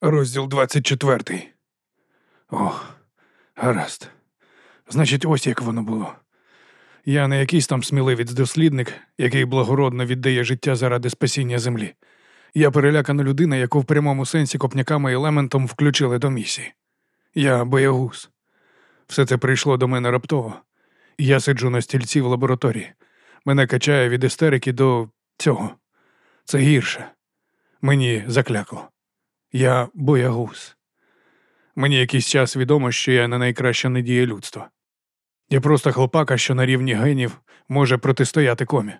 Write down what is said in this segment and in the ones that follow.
Розділ 24. О, гаразд. Значить, ось як воно було. Я не якийсь там сміливець-дослідник, який благородно віддає життя заради спасіння землі. Я перелякана людина, яку в прямому сенсі копняками і лементом включили до місії. Я боягуз. Все це прийшло до мене раптово. Я сиджу на стільці в лабораторії. Мене качає від істерики до цього. Це гірше. Мені заклякло. Я боягуз. Мені якийсь час відомо, що я не найкраща надія людства. Я просто хлопака, що на рівні генів може протистояти комі.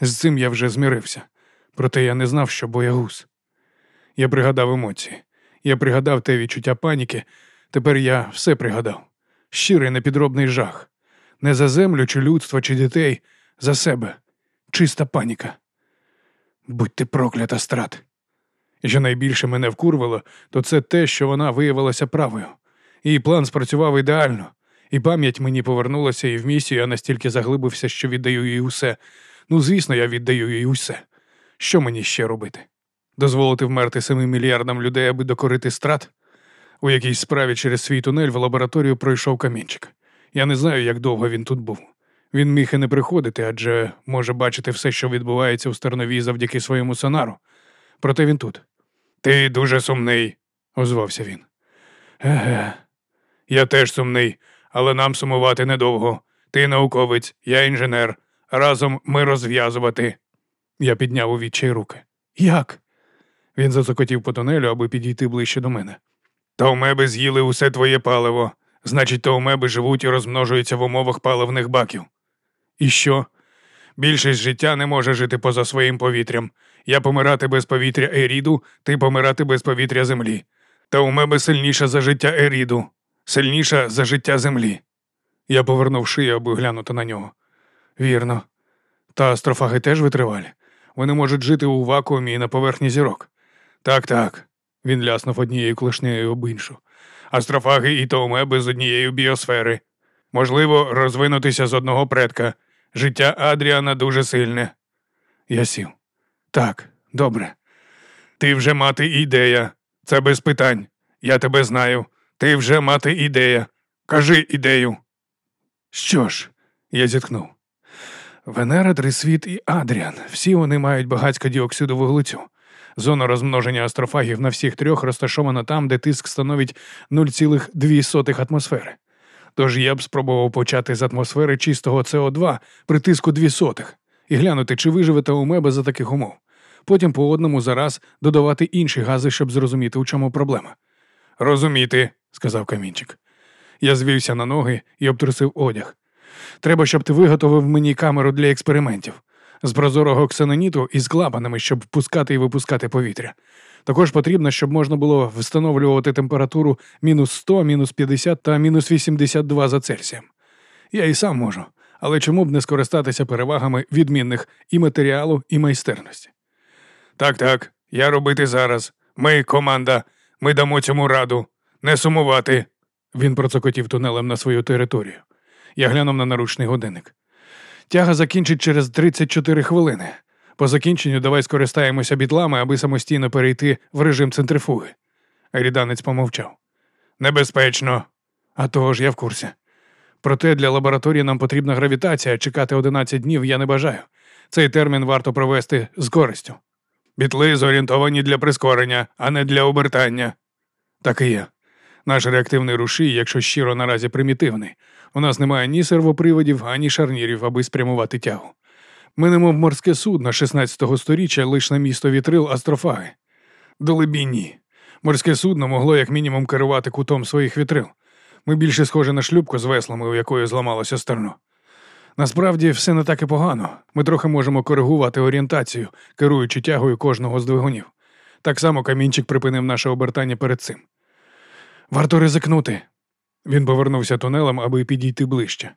З цим я вже змірився. Проте я не знав, що боягуз. Я пригадав емоції. Я пригадав те відчуття паніки. Тепер я все пригадав. Щирий непідробний жах. Не за землю, чи людство, чи дітей, за себе. Чиста паніка. Будь ти проклята страт. Що найбільше мене вкурвало, то це те, що вона виявилася правою. Її план спрацював ідеально, і пам'ять мені повернулася, і в місію я настільки заглибився, що віддаю їй усе. Ну, звісно, я віддаю їй усе. Що мені ще робити? Дозволити вмерти семи мільярдам людей, аби докорити страт? У якійсь справі через свій тунель в лабораторію пройшов камінчик. Я не знаю, як довго він тут був. Він міг і не приходити, адже може бачити все, що відбувається у стерновій завдяки своєму сонару. Проте він тут. Ти дуже сумний, озвався він. Еге, я теж сумний, але нам сумувати недовго. Ти науковець, я інженер. Разом ми розв'язувати. Я підняв у відчай руки. Як? Він зацокотів по тунелю, аби підійти ближче до мене. Таумеби з'їли усе твоє паливо. Значить, таумеби живуть і розмножуються в умовах паливних баків. І що? Більшість життя не може жити поза своїм повітрям. Я помирати без повітря Еріду, ти помирати без повітря землі. Та у мене сильніша за життя Еріду, сильніша за життя землі. Я повернув шию, аби глянути на нього. Вірно. Та астрофаги теж витривалі. Вони можуть жити у вакуумі і на поверхні зірок. Так, так. Він ляснув однією клешнею об іншу. Астрофаги і таумеби з однієї біосфери. Можливо, розвинутися з одного предка. Життя Адріана дуже сильне. Я сів. Так, добре. Ти вже мати ідея. Це без питань. Я тебе знаю. Ти вже мати ідея. Кажи ідею. Що ж, я зіткнув. Венера, Трисвіт і Адріан. Всі вони мають багатько діоксиду вуглецю. Зона розмноження астрофагів на всіх трьох розташована там, де тиск становить 0,2 атмосфери. Тож я б спробував почати з атмосфери чистого СО2 при тиску 2 сотих і глянути, чи виживете у меба за таких умов. Потім по одному за раз додавати інші гази, щоб зрозуміти, у чому проблема. Розуміти, сказав камінчик. Я звівся на ноги і обтрусив одяг. Треба, щоб ти виготовив мені камеру для експериментів з прозорого ксеноніту із клапанами, щоб впускати і випускати повітря. Також потрібно, щоб можна було встановлювати температуру мінус 100, мінус 50 та мінус 82 за Цельсієм. Я і сам можу, але чому б не скористатися перевагами відмінних і матеріалу, і майстерності? Так, так, я робити зараз. Ми, команда, ми дамо цьому раду. Не сумувати. Він процокотів тунелем на свою територію. Я глянув на наручний годинник. Тяга закінчить через 34 хвилини. По закінченню давай скористаємося бітлами, аби самостійно перейти в режим центрифуги. Ріданець помовчав. Небезпечно. А того ж я в курсі. Проте для лабораторії нам потрібна гравітація, чекати 11 днів я не бажаю. Цей термін варто провести з користю. Бітли зорієнтовані для прискорення, а не для обертання. Так і є. Наш реактивний рушій, якщо щиро наразі примітивний. У нас немає ні сервоприводів, ані шарнірів, аби спрямувати тягу. Ми немов морське судно 16-го сторіччя лише на місто вітрил астрофаги. Долебі ні. Морське судно могло як мінімум керувати кутом своїх вітрил. Ми більше схожі на шлюбку з веслами, у якої зламалося стерно. Насправді все не так і погано. Ми трохи можемо коригувати орієнтацію, керуючи тягою кожного з двигунів. Так само камінчик припинив наше обертання перед цим. Варто ризикнути. Він повернувся тунелем, аби підійти ближче.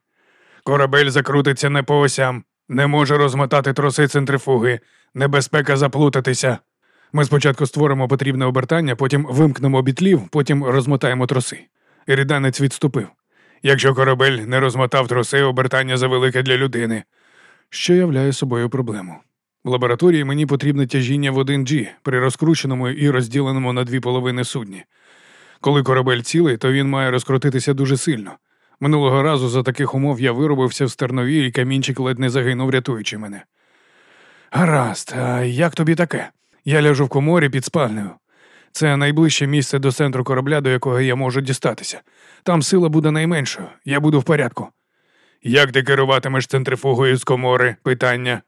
Корабель закрутиться не по осям, не може розмотати троси центрифуги, небезпека заплутатися. Ми спочатку створимо потрібне обертання, потім вимкнемо бітлів, потім розмотаємо троси. Ріданець відступив. Якщо корабель не розмотав троси, обертання завелике для людини, що являє собою проблему. В лабораторії мені потрібне тяжіння в 1G при розкрученому і розділеному на дві половини судні. Коли корабель цілий, то він має розкрутитися дуже сильно. Минулого разу за таких умов я виробився в стернові, і камінчик ледь не загинув, рятуючи мене. Гаразд, а як тобі таке? Я ляжу в коморі під спальнею. Це найближче місце до центру корабля, до якого я можу дістатися. Там сила буде найменшою, я буду в порядку. Як ти керуватимеш центрифугою з комори? Питання.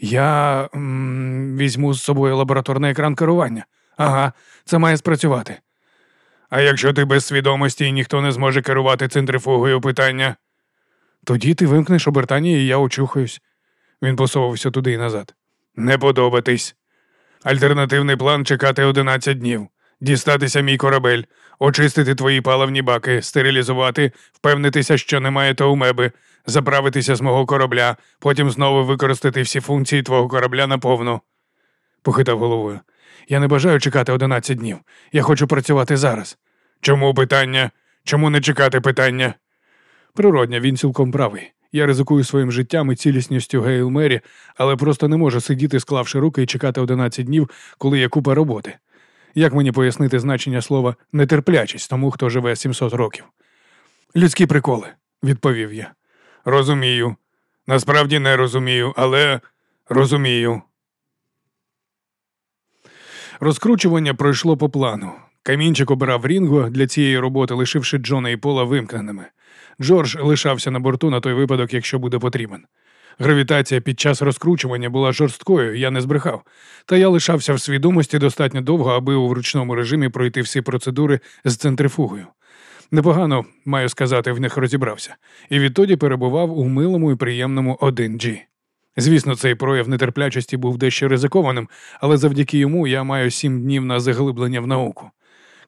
Я м, візьму з собою лабораторний екран керування. Ага, це має спрацювати. А якщо ти без свідомості і ніхто не зможе керувати центрифугою питання? Тоді ти вимкнеш обертання, і я очухаюсь. Він посовувався туди і назад. Не подобатись. Альтернативний план чекати 11 днів, дістатися мій корабель, очистити твої паливні баки, стерилізувати, впевнитися, що немає таумеби, заправитися з мого корабля, потім знову використати всі функції твого корабля наповну. Похитав головою. Я не бажаю чекати 11 днів. Я хочу працювати зараз. Чому питання? Чому не чекати питання? Природня, він цілком правий. Я ризикую своїм життям і цілісністю Гейл Мері, але просто не можу сидіти, склавши руки і чекати 11 днів, коли є купа роботи. Як мені пояснити значення слова нетерплячість тому, хто живе 700 років? Людські приколи, відповів я. Розумію. Насправді не розумію, але розумію. Розкручування пройшло по плану. Камінчик обирав Рінго для цієї роботи, лишивши Джона і Пола вимкненими. Джордж лишався на борту на той випадок, якщо буде потрібен. Гравітація під час розкручування була жорсткою, я не збрехав, та я лишався в свідомості достатньо довго, аби у вручному режимі пройти всі процедури з центрифугою. Непогано, маю сказати, в них розібрався, і відтоді перебував у милому і приємному 1G. Звісно, цей прояв нетерплячості був дещо ризикованим, але завдяки йому я маю сім днів на заглиблення в науку.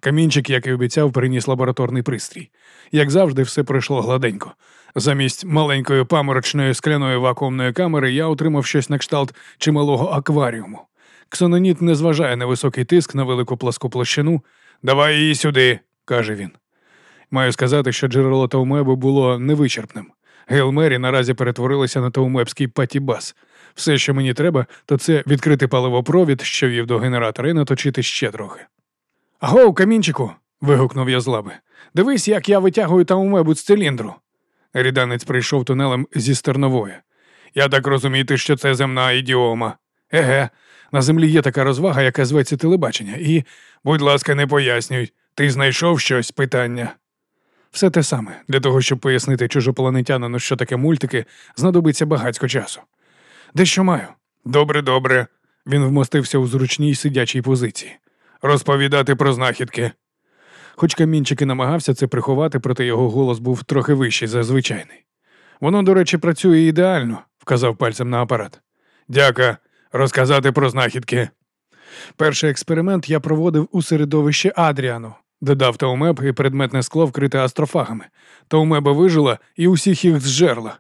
Камінчик, як і обіцяв, приніс лабораторний пристрій. Як завжди, все пройшло гладенько. Замість маленької паморочної скляної вакуумної камери я отримав щось на кшталт чималого акваріуму. Ксононіт не зважає на високий тиск на велику пласку площину. Давай її сюди, каже він. Маю сказати, що джерело Таумебу було невичерпним. Гейлмері наразі перетворилися на таумебський патібас. Все, що мені треба, то це відкрити паливопровід, що вів до генератора, і наточити ще трохи. Агоу, камінчику. вигукнув я з лаби. Дивись, як я витягую таумебу з циліндру. Ріданець прийшов тунелем зі стернової. Я так розуміти, що це земна ідіома. Еге, на землі є така розвага, яка зветься телебачення, і, будь ласка, не пояснюй, ти знайшов щось питання. Все те саме, для того, щоб пояснити чужопланетянину, що таке мультики, знадобиться багатько часу. Дещо маю. Добре, добре. Він вмостився у зручній сидячій позиції. Розповідати про знахідки. Хоч камінчик і намагався це приховати, проте його голос був трохи вищий за звичайний. Воно, до речі, працює ідеально, вказав пальцем на апарат. Дяка, розказати про знахідки. Перший експеримент я проводив у середовищі Адріану, додав Таумеб і предметне скло вкрите астрофагами. Таумеба вижила і усіх їх зжерла.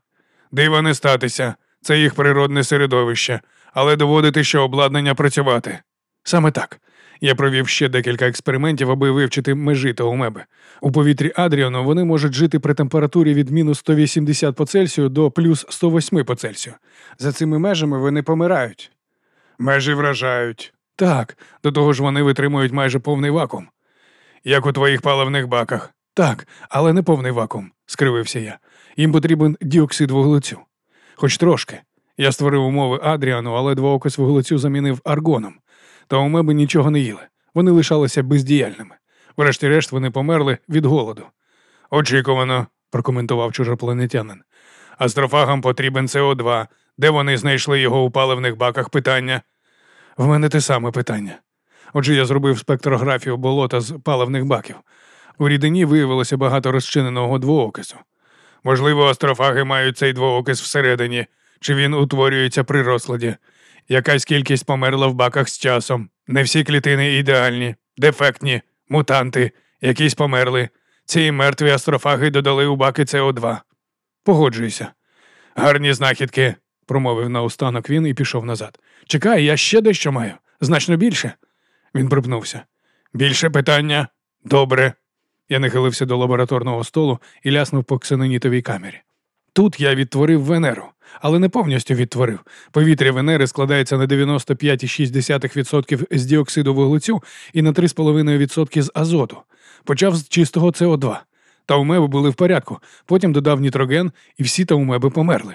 Дива не статися, це їх природне середовище, але доводити, що обладнання працювати. Саме так. Я провів ще декілька експериментів, аби вивчити межі таумеби. У повітрі Адріану вони можуть жити при температурі від мінус 180 по Цельсію до плюс 108 по Цельсію. За цими межами вони помирають. Межі вражають. Так, до того ж вони витримують майже повний вакуум. Як у твоїх паливних баках. Так, але не повний вакуум, скривився я. Їм потрібен діоксид вуглецю. Хоч трошки. Я створив умови Адріану, але двоокис вуглецю замінив аргоном. Та у меби нічого не їли. Вони лишалися бездіяльними. Врешті-решт вони померли від голоду. Очікувано, прокоментував чужопланетянин. Астрофагам потрібен СО2. Де вони знайшли його у паливних баках питання? В мене те саме питання. Отже, я зробив спектрографію болота з паливних баків. У рідині виявилося багато розчиненого двоокису. Можливо, астрофаги мають цей двоокис всередині, чи він утворюється при розкладі. Якась кількість померла в баках з часом. Не всі клітини ідеальні, дефектні, мутанти, якісь померли. Ці мертві астрофаги додали у баки СО2. Погоджуюся. Гарні знахідки, промовив наостанок він і пішов назад. Чекай, я ще дещо маю. Значно більше. Він припнувся. Більше питання? Добре. Я нахилився до лабораторного столу і ляснув по ксенонітовій камері. Тут я відтворив Венеру, але не повністю відтворив. Повітря Венери складається на 95,6% з діоксиду вуглецю і на 3,5% з азоту. Почав з чистого СО2. Таумеби були в порядку, потім додав нітроген, і всі таумеби померли.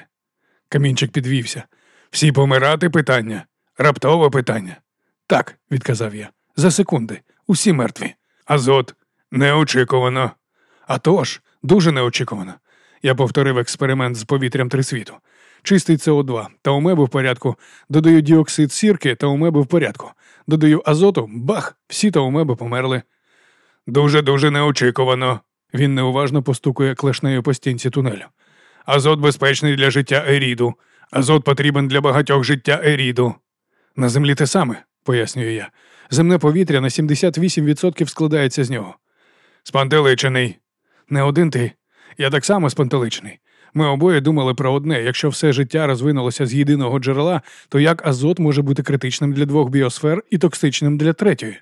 Камінчик підвівся. Всі помирати питання. Раптове питання. Так, відказав я. За секунди. Усі мертві. Азот неочікувано. А тож, дуже неочікувано. Я повторив експеримент з повітрям трисвіту. Чистий СО2, та таумеби в порядку, додаю діоксид сірки, та таумеби в порядку. Додаю азоту, бах, всі таумеби померли. Дуже-дуже неочікувано. Він неуважно постукує клешнею по стінці тунелю. Азот безпечний для життя Еріду. Азот потрібен для багатьох життя Еріду. На землі те саме, пояснюю я. Земне повітря на 78% складається з нього. Спантеличений. Не один ти. Я так само спантеличений. Ми обоє думали про одне: якщо все життя розвинулося з єдиного джерела, то як азот може бути критичним для двох біосфер і токсичним для третьої?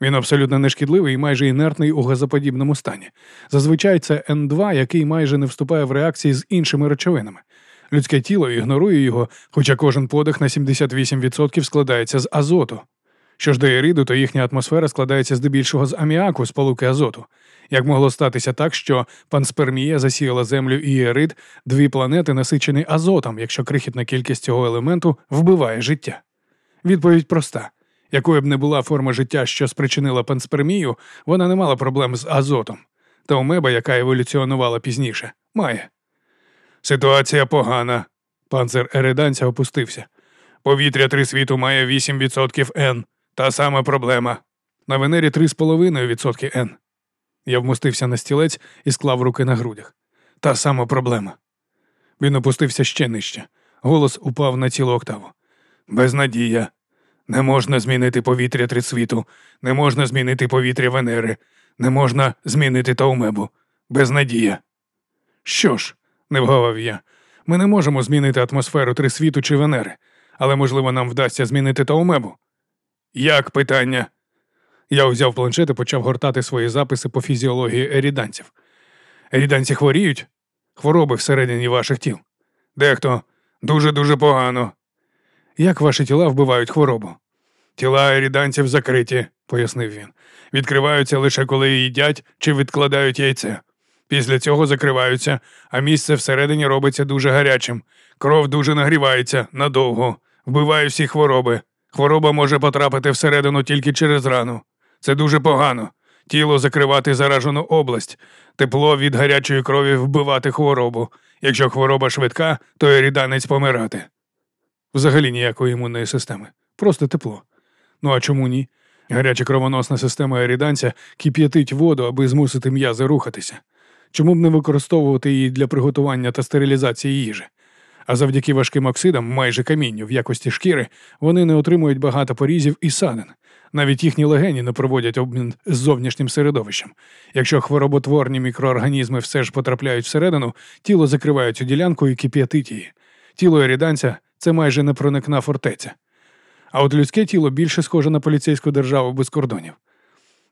Він абсолютно нешкідливий і майже інертний у газоподібному стані. Зазвичай це Н2, який майже не вступає в реакції з іншими речовинами. Людське тіло ігнорує його, хоча кожен подих на 78% складається з азоту. Що ж до Ериду, то їхня атмосфера складається здебільшого з аміаку, сполуки азоту. Як могло статися так, що панспермія засіяла Землю і Ерид, дві планети насичені азотом, якщо крихітна кількість цього елементу вбиває життя? Відповідь проста. Якою б не була форма життя, що спричинила панспермію, вона не мала проблем з азотом. Та омеба, яка еволюціонувала пізніше, має. Ситуація погана. Панцир Ериданця опустився. Повітря три світу має 8% Н. Та сама проблема. На Венері 3,5% Н. Я вмостився на стілець і склав руки на грудях. Та сама проблема. Він опустився ще нижче. Голос упав на цілу октаву. Безнадія. Не можна змінити повітря трисвіту, не можна змінити повітря Венери, не можна змінити Таумебу. Безнадія. Що ж, не вгавав я, ми не можемо змінити атмосферу трисвіту чи Венери, але, можливо, нам вдасться змінити Таумебу. Як питання? Я взяв планшет і почав гортати свої записи по фізіології еріданців. Еріданці хворіють? Хвороби всередині ваших тіл. Дехто дуже-дуже погано. Як ваші тіла вбивають хворобу? Тіла еріданців закриті, пояснив він. Відкриваються лише коли їдять чи відкладають яйце. Після цього закриваються, а місце всередині робиться дуже гарячим. Кров дуже нагрівається надовго, вбиває всі хвороби. Хвороба може потрапити всередину тільки через рану. Це дуже погано. Тіло закривати заражену область, тепло від гарячої крові вбивати хворобу. Якщо хвороба швидка, то еріданець помирати. Взагалі ніякої імунної системи, просто тепло. Ну а чому ні? Гаряча кровоносна система еріданця кип'ятить воду, аби змусити м'язи рухатися. Чому б не використовувати її для приготування та стерилізації їжі? А завдяки важким оксидам, майже камінню в якості шкіри, вони не отримують багато порізів і садин. Навіть їхні легені не проводять обмін з зовнішнім середовищем. Якщо хвороботворні мікроорганізми все ж потрапляють всередину, тіло закриває цю ділянку і кип'ятить її. Тіло еріданця це майже непроникна фортеця. А от людське тіло більше схоже на поліцейську державу без кордонів.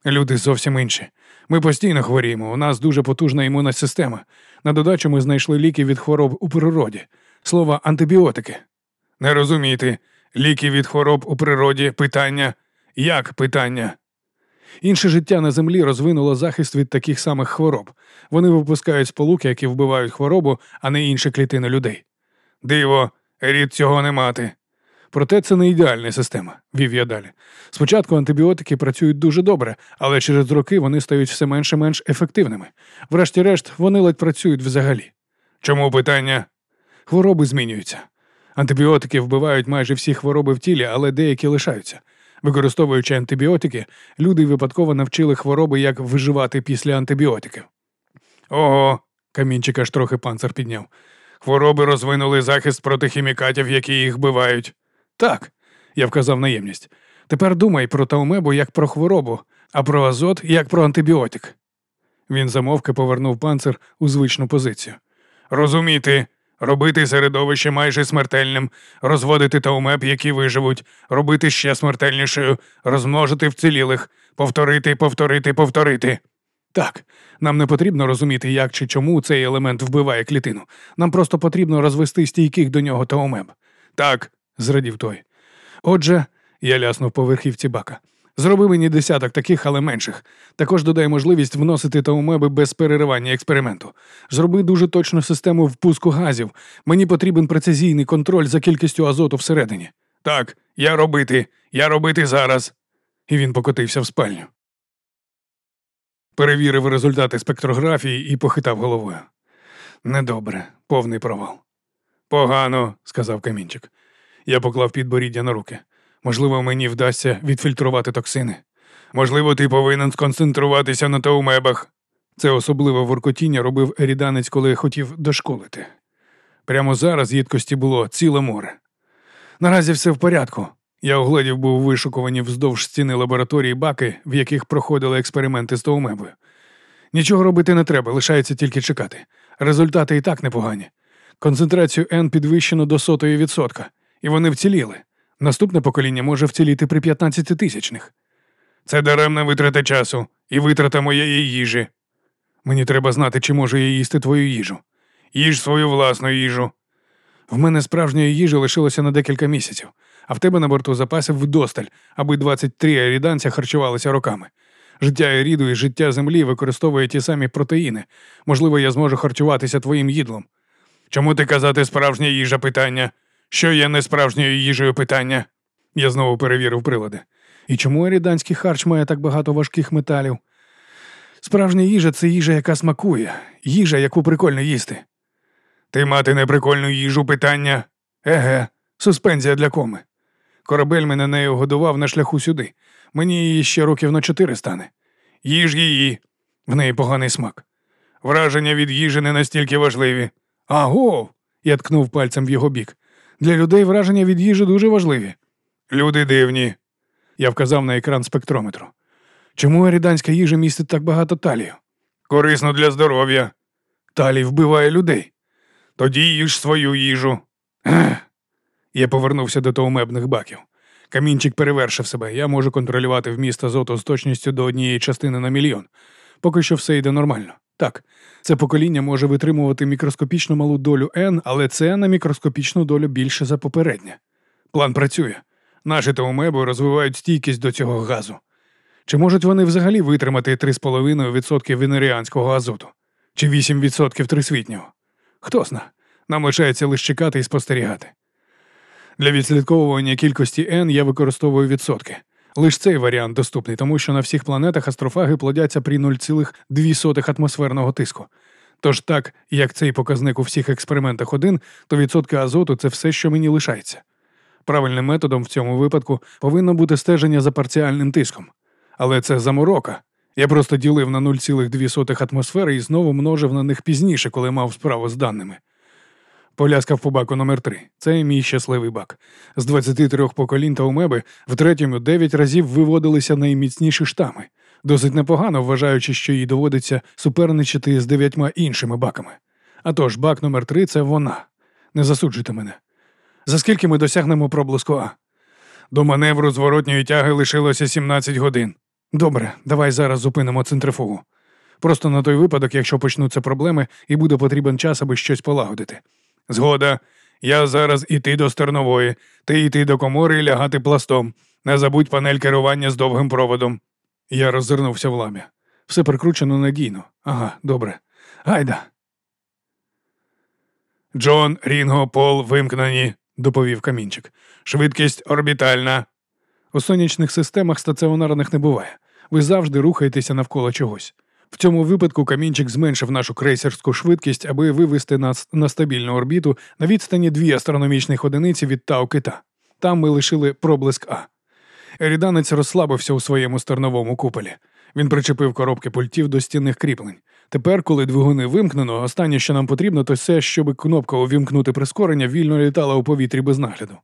Люди зовсім інші. Ми постійно хворіємо, у нас дуже потужна імунна система. На додачу ми знайшли ліки від хвороб у природі. Слово антибіотики. Не розумієте, ліки від хвороб у природі питання. Як питання? Інше життя на землі розвинуло захист від таких самих хвороб. Вони випускають сполуки, які вбивають хворобу, а не інші клітини людей. Диво, рід цього не мати. Проте це не ідеальна система, вів я далі. Спочатку антибіотики працюють дуже добре, але через роки вони стають все менше менш ефективними. Врешті-решт, вони ледь працюють взагалі. Чому питання? Хвороби змінюються. Антибіотики вбивають майже всі хвороби в тілі, але деякі лишаються. Використовуючи антибіотики, люди випадково навчили хвороби, як виживати після антибіотиків. Ого, камінчик аж трохи панцир підняв. Хвороби розвинули захист проти хімікатів, які їх вбивають. Так, я вказав наємність. Тепер думай про таумебу як про хворобу, а про азот як про антибіотик. Він замовки повернув панцир у звичну позицію. Розуміти, робити середовище майже смертельним, розводити таумеб, які виживуть, робити ще смертельнішою, розмножити вцілілих, повторити, повторити, повторити. Так, нам не потрібно розуміти, як чи чому цей елемент вбиває клітину. Нам просто потрібно розвести стійких до нього таумеб. Так, зрадів той. Отже, я ляснув по верхівці бака. Зроби мені десяток таких, але менших. Також додай можливість вносити таумеби без переривання експерименту. Зроби дуже точну систему впуску газів. Мені потрібен прецизійний контроль за кількістю азоту всередині. Так, я робити, я робити зараз. І він покотився в спальню. Перевірив результати спектрографії і похитав головою. Недобре, повний провал. Погано, сказав камінчик. Я поклав підборіддя на руки. Можливо, мені вдасться відфільтрувати токсини. Можливо, ти повинен сконцентруватися на таумебах. Це особливе воркотіння робив еріданець, коли хотів дошколити. Прямо зараз їдкості було ціле море. Наразі все в порядку. Я оглядів був вишукувані вздовж стіни лабораторії баки, в яких проходили експерименти з таумебою. Нічого робити не треба, лишається тільки чекати. Результати і так непогані. Концентрацію N підвищено до сотої відсотка, і вони вціліли. Наступне покоління може вціліти при 15 тисячних. Це даремна витрата часу і витрата моєї їжі. Мені треба знати, чи можу я їсти твою їжу. Їж свою власну їжу. В мене справжньої їжі лишилося на декілька місяців, а в тебе на борту запасів вдосталь, аби 23 аріданця харчувалися роками. Життя Еріду і життя землі використовує ті самі протеїни. Можливо, я зможу харчуватися твоїм їдлом. Чому ти казати справжня їжа питання? Що є несправжньою їжею питання? Я знову перевірив прилади. І чому еріданський харч має так багато важких металів? Справжня їжа це їжа, яка смакує, їжа, яку прикольно їсти. Ти мати неприкольну їжу питання? Еге, суспензія для коми. Корабель мене нею годував на шляху сюди. Мені її ще років на чотири стане. Їж її, в неї поганий смак. Враження від їжі не настільки важливі. Аго. Я ткнув пальцем в його бік. Для людей враження від їжі дуже важливі. Люди дивні. Я вказав на екран спектрометру. Чому аріданська їжа містить так багато талію? Корисно для здоров'я. Талій вбиває людей. Тоді їж свою їжу. Ех. Я повернувся до тоумебних баків. Камінчик перевершив себе. Я можу контролювати вміст азоту з точністю до однієї частини на мільйон. Поки що все йде нормально. Так, це покоління може витримувати мікроскопічну малу долю N, але це на мікроскопічну долю більше за попереднє. План працює. Наші таумеби розвивають стійкість до цього газу. Чи можуть вони взагалі витримати 3,5% венеріанського азоту? Чи 8% трисвітнього? Хто зна. Нам лишається лише чекати і спостерігати. Для відслідковування кількості N я використовую відсотки. Лише цей варіант доступний, тому що на всіх планетах астрофаги плодяться при 0,2 атмосферного тиску. Тож так, як цей показник у всіх експериментах один, то відсотки азоту це все, що мені лишається. Правильним методом в цьому випадку повинно бути стеження за парціальним тиском. Але це заморока. Я просто ділив на 0,2 атмосфери і знову множив на них пізніше, коли мав справу з даними. Поляскав по баку номер 3 Це мій щасливий бак. З 23 поколінь та умеби в третьому 9 разів виводилися найміцніші штами. Досить непогано, вважаючи, що їй доводиться суперничати з дев'ятьма іншими баками. А тож, бак номер 3 це вона. Не засуджуйте мене. За скільки ми досягнемо проблиску А? До маневру зворотньої тяги лишилося 17 годин. Добре, давай зараз зупинимо центрифугу. Просто на той випадок, якщо почнуться проблеми і буде потрібен час, аби щось полагодити. Згода, я зараз іти до стернової, ти йти до комори і лягати пластом. Не забудь панель керування з довгим проводом. Я роззирнувся в ламі. Все прикручено надійно. Ага, добре. Гайда. Джон, Рінго, Пол вимкнені, доповів камінчик. Швидкість орбітальна. У сонячних системах стаціонарних не буває. Ви завжди рухаєтеся навколо чогось. В цьому випадку камінчик зменшив нашу крейсерську швидкість, аби вивести нас на стабільну орбіту на відстані дві астрономічних одиниці від Тау Кита. Там ми лишили проблиск А. Еріданець розслабився у своєму стерновому куполі. Він причепив коробки пультів до стінних кріплень. Тепер, коли двигуни вимкнено, останнє, що нам потрібно, то все, щоб кнопка увімкнути прискорення, вільно літала у повітрі без нагляду.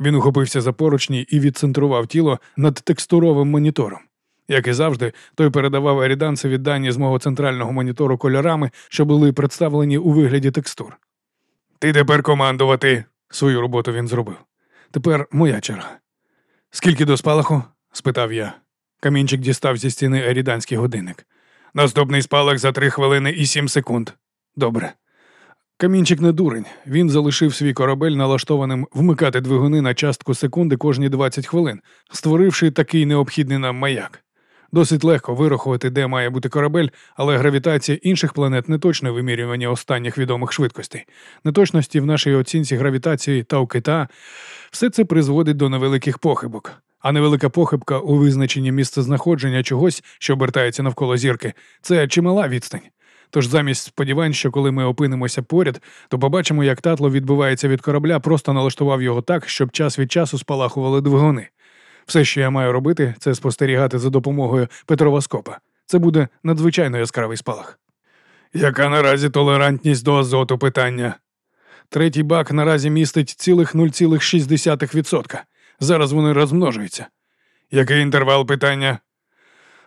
Він ухопився за поручні і відцентрував тіло над текстуровим монітором. Як і завжди, той передавав еріданцеві дані з мого центрального монітору кольорами, що були представлені у вигляді текстур. Ти тепер командувати. Свою роботу він зробив. Тепер моя черга. Скільки до спалаху? спитав я. Камінчик дістав зі стіни еріданський годинник. Наступний спалах за три хвилини і сім секунд. Добре. Камінчик не дурень. Він залишив свій корабель налаштованим вмикати двигуни на частку секунди кожні 20 хвилин, створивши такий необхідний нам маяк. Досить легко вирахувати, де має бути корабель, але гравітація інших планет не точне вимірювання останніх відомих швидкостей. Неточності в нашій оцінці гравітації та у кита все це призводить до невеликих похибок. А невелика похибка у визначенні місцезнаходження чогось, що обертається навколо зірки, це чимала відстань. Тож замість сподівань, що коли ми опинимося поряд, то побачимо, як татло відбивається від корабля, просто налаштував його так, щоб час від часу спалахували двигуни. Все, що я маю робити, це спостерігати за допомогою Петровоскопа. Це буде надзвичайно яскравий спалах. Яка наразі толерантність до азоту питання? Третій бак наразі містить цілих 0,6%. Зараз вони розмножуються. Який інтервал питання?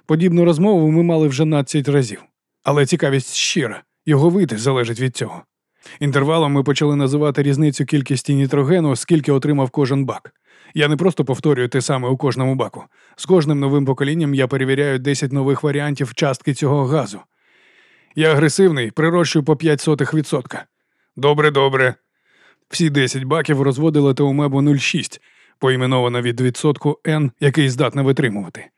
Подібну розмову ми мали вже 12 разів. Але цікавість щира, його вид залежить від цього. Інтервалом ми почали називати різницю кількості нітрогену, скільки отримав кожен бак. Я не просто повторюю те саме у кожному баку. З кожним новим поколінням я перевіряю 10 нових варіантів частки цього газу. Я агресивний, прирощую по 0,05%. Добре, добре. Всі 10 баків розводили Теумебу 0,6, поіменована від відсотку N, який здатна витримувати.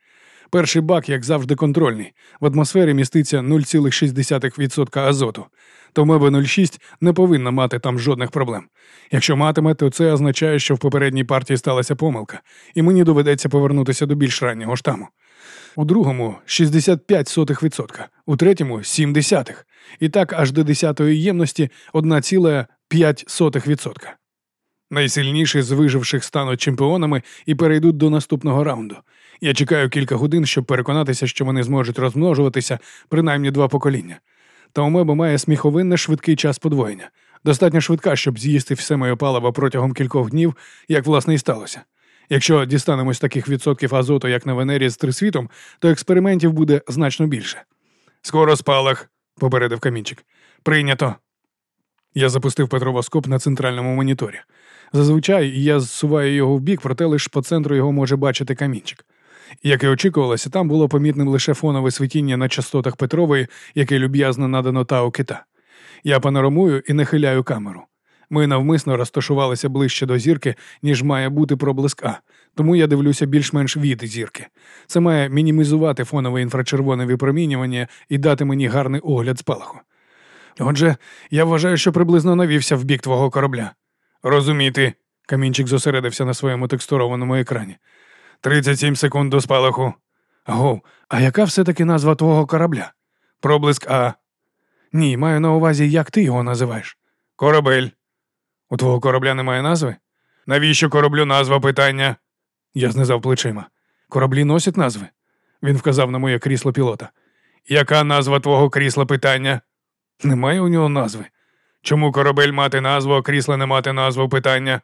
Перший бак, як завжди, контрольний. В атмосфері міститься 0,6% азоту. Томеба 06 не повинна мати там жодних проблем. Якщо матиме, то це означає, що в попередній партії сталася помилка, і мені доведеться повернутися до більш раннього штаму. У другому 65%, у третьому 0,7%. І так аж до 10-ї ємності 1,5%. Найсильніші з виживших стануть чемпіонами і перейдуть до наступного раунду. Я чекаю кілька годин, щоб переконатися, що вони зможуть розмножуватися принаймні два покоління. Та у Меба має сміховинне швидкий час подвоєння. Достатньо швидка, щоб з'їсти все моє паливо протягом кількох днів, як власне і сталося. Якщо дістанемось таких відсотків азоту, як на Венері з трисвітом, то експериментів буде значно більше. Скоро спалах, попередив камінчик. Прийнято. Я запустив петровоскоп на центральному моніторі. Зазвичай я зсуваю його в бік, проте лише по центру його може бачити камінчик. Як і очікувалося, там було помітним лише фонове світіння на частотах Петрової, яке люб'язно надано Тао кита. Я панорамую і нахиляю камеру. Ми навмисно розташувалися ближче до зірки, ніж має бути проблиск А, тому я дивлюся більш-менш від зірки. Це має мінімізувати фонове інфрачервоне випромінювання і дати мені гарний огляд спалаху. Отже, я вважаю, що приблизно навівся в бік твого корабля. Розуміти, камінчик зосередився на своєму текстурованому екрані. 37 секунд до спалаху. Гов, а яка все-таки назва твого корабля? Проблиск А. Ні, маю на увазі, як ти його називаєш. Корабель. У твого корабля немає назви? Навіщо кораблю назва питання? Я знизав плечима. Кораблі носять назви. Він вказав на моє крісло пілота. Яка назва твого крісла питання? Немає у нього назви. Чому корабель мати назву, а крісла не мати назву питання?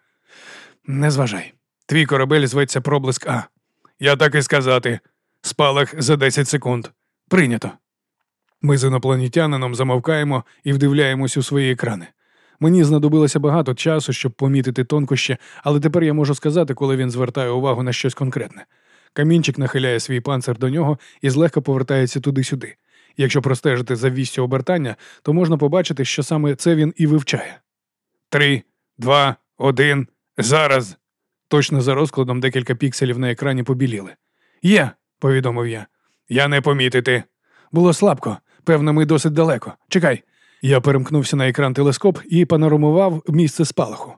Не зважай. Твій корабель зветься проблиск А. Я так і сказати. Спалах за 10 секунд. Прийнято. Ми з інопланетянином замовкаємо і вдивляємось у свої екрани. Мені знадобилося багато часу, щоб помітити тонкощі, але тепер я можу сказати, коли він звертає увагу на щось конкретне. Камінчик нахиляє свій панцир до нього і злегка повертається туди-сюди. Якщо простежити за вістю обертання, то можна побачити, що саме це він і вивчає. Три, два, один, зараз. Точно за розкладом декілька пікселів на екрані побіліли. Є, повідомив я. Я не помітити. Було слабко. Певно, ми досить далеко. Чекай. Я перемкнувся на екран телескоп і панорамував місце спалаху.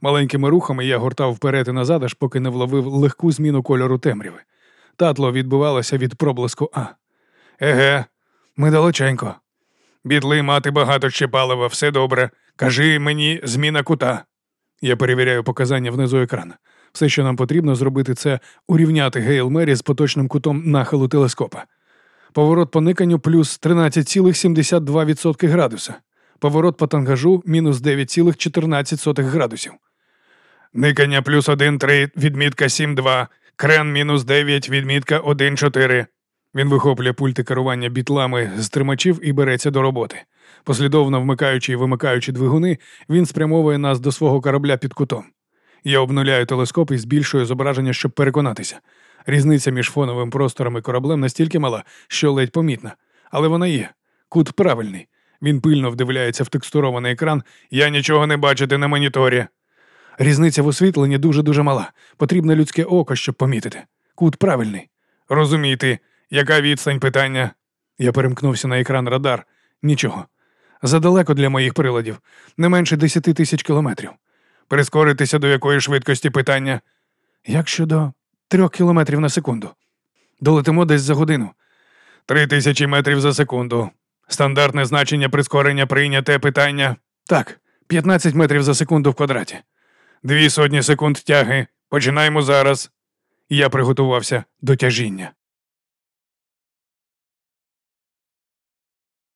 Маленькими рухами я гортав вперед і назад, аж поки не вловив легку зміну кольору темряви. Татло відбивалося від проблиску А. Еге, ми далеченько. Бідли мати багато ще палива, все добре. Кажи мені зміна кута. Я перевіряю показання внизу екрана. Все, що нам потрібно зробити, це урівняти Гейл Мері з поточним кутом нахилу телескопа. Поворот по никанню плюс 13,72% градуса. Поворот по тангажу мінус 9,14 градусів. Никання плюс 1,3, відмітка 7,2, крен мінус 9, відмітка 1,4. Він вихоплює пульти керування бітлами з тримачів і береться до роботи. Послідовно вмикаючи і вимикаючи двигуни, він спрямовує нас до свого корабля під кутом. Я обнуляю телескоп і збільшую зображення, щоб переконатися. Різниця між фоновим простором і кораблем настільки мала, що ледь помітна, але вона є. Кут правильний. Він пильно вдивляється в текстурований екран. Я нічого не бачити на моніторі. Різниця в освітленні дуже-дуже мала. Потрібне людське око, щоб помітити. Кут правильний. Розуміти, яка відстань питання? Я перемкнувся на екран радар. Нічого. Задалеко для моїх приладів, не менше десяти тисяч кілометрів. Прискоритися до якої швидкості питання? Як щодо трьох кілометрів на секунду. Долетимо десь за годину. Три тисячі метрів за секунду. Стандартне значення прискорення прийняте питання. Так, 15 метрів за секунду в квадраті. Дві сотні секунд тяги. Починаємо зараз. Я приготувався до тяжіння.